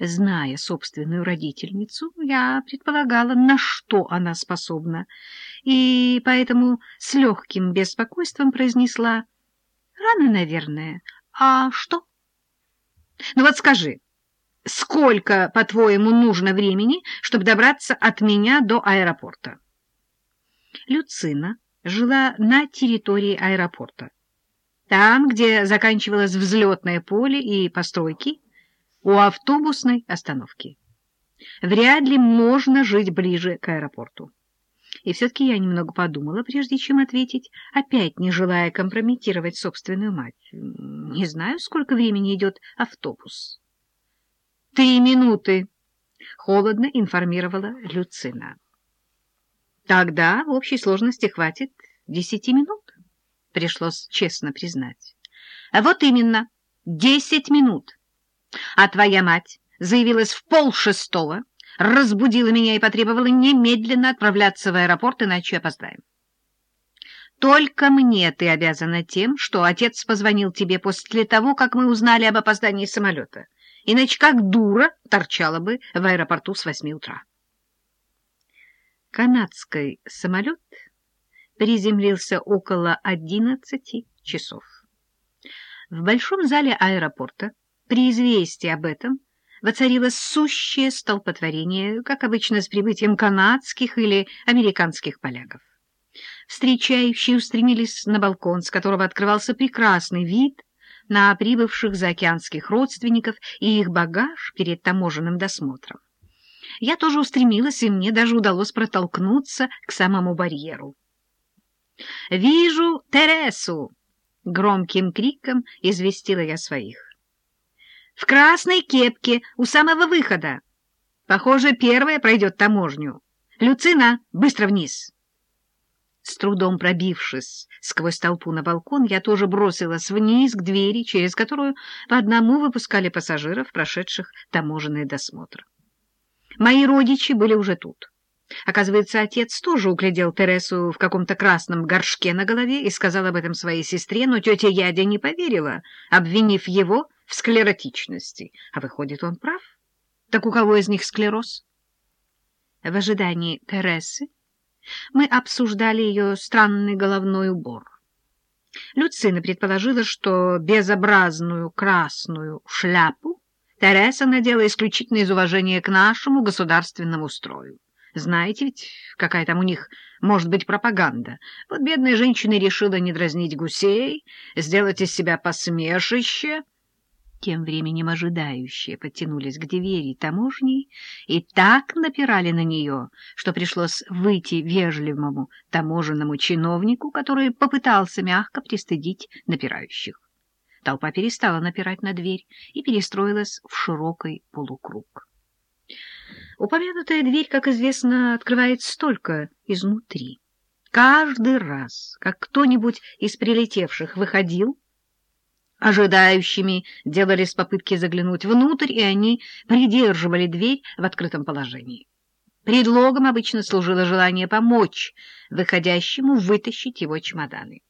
Зная собственную родительницу, я предполагала, на что она способна, и поэтому с легким беспокойством произнесла «Рано, наверное. А что?» «Ну вот скажи, сколько, по-твоему, нужно времени, чтобы добраться от меня до аэропорта?» Люцина жила на территории аэропорта. Там, где заканчивалось взлетное поле и постройки, у автобусной остановки. Вряд ли можно жить ближе к аэропорту. И все-таки я немного подумала, прежде чем ответить, опять не желая компрометировать собственную мать. Не знаю, сколько времени идет автобус. «Три минуты», — холодно информировала Люцина. «Тогда в общей сложности хватит десяти минут», — пришлось честно признать. «А вот именно, десять минут». А твоя мать заявилась в полшестого, разбудила меня и потребовала немедленно отправляться в аэропорт, иначе опоздаем. Только мне ты обязана тем, что отец позвонил тебе после того, как мы узнали об опоздании самолета. Иначе как дура торчала бы в аэропорту с восьми утра. Канадский самолет приземлился около одиннадцати часов. В большом зале аэропорта при известии об этом воцарилось сущее столпотворение, как обычно с прибытием канадских или американских поляков. Встречающие устремились на балкон, с которого открывался прекрасный вид на прибывших заокеанских родственников и их багаж перед таможенным досмотром. Я тоже устремилась, и мне даже удалось протолкнуться к самому барьеру. «Вижу Тересу!» — громким криком известила я своих в красной кепке у самого выхода. Похоже, первая пройдет таможню. Люцина, быстро вниз!» С трудом пробившись сквозь толпу на балкон, я тоже бросилась вниз к двери, через которую по одному выпускали пассажиров, прошедших таможенный досмотр. Мои родичи были уже тут. Оказывается, отец тоже углядел Тересу в каком-то красном горшке на голове и сказал об этом своей сестре, но тетя Ядя не поверила, обвинив его склеротичности. А выходит, он прав. Так у кого из них склероз? В ожидании Тересы мы обсуждали ее странный головной убор. Люцина предположила, что безобразную красную шляпу Тереса надела исключительно из уважения к нашему государственному строю. Знаете ведь, какая там у них может быть пропаганда. Вот бедная женщина решила не дразнить гусей, сделать из себя посмешище — тем временем ожидающие подтянулись к двери таможни и так напирали на нее, что пришлось выйти вежливому таможенному чиновнику, который попытался мягко пристыдить напирающих. Толпа перестала напирать на дверь и перестроилась в широкий полукруг. Упомянутая дверь, как известно, открывается только изнутри. Каждый раз, как кто-нибудь из прилетевших выходил, ожидающими делались попытки заглянуть внутрь, и они придерживали дверь в открытом положении. Предлогом обычно служило желание помочь выходящему вытащить его чемоданы.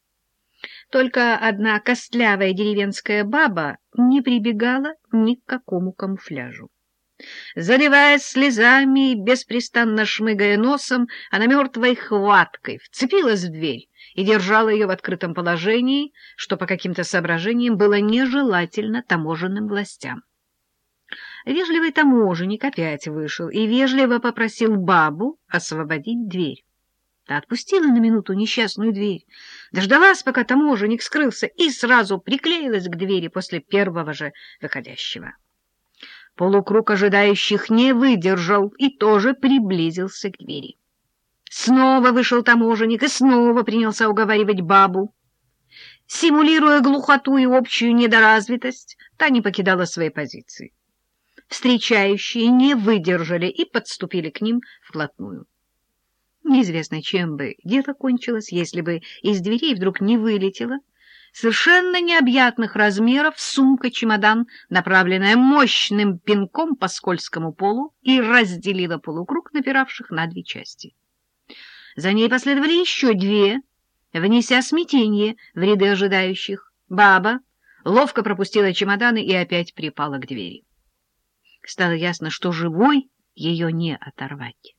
Только одна костлявая деревенская баба не прибегала ни к какому камуфляжу. Заливаясь слезами и беспрестанно шмыгая носом, она мертвой хваткой вцепилась в дверь и держала ее в открытом положении, что по каким-то соображениям было нежелательно таможенным властям. Вежливый таможенник опять вышел и вежливо попросил бабу освободить дверь. Та отпустила на минуту несчастную дверь, дождалась, пока таможенник скрылся, и сразу приклеилась к двери после первого же выходящего. Полукруг ожидающих не выдержал и тоже приблизился к двери. Снова вышел таможенник и снова принялся уговаривать бабу. Симулируя глухоту и общую недоразвитость, та не покидала своей позиции. Встречающие не выдержали и подступили к ним вплотную. Неизвестно, чем бы дело кончилось, если бы из дверей вдруг не вылетело совершенно необъятных размеров сумка-чемодан, направленная мощным пинком по скользкому полу и разделила полукруг напиравших на две части. За ней последовали еще две, внеся смятение в ряды ожидающих. Баба ловко пропустила чемоданы и опять припала к двери. Стало ясно, что живой ее не оторвать.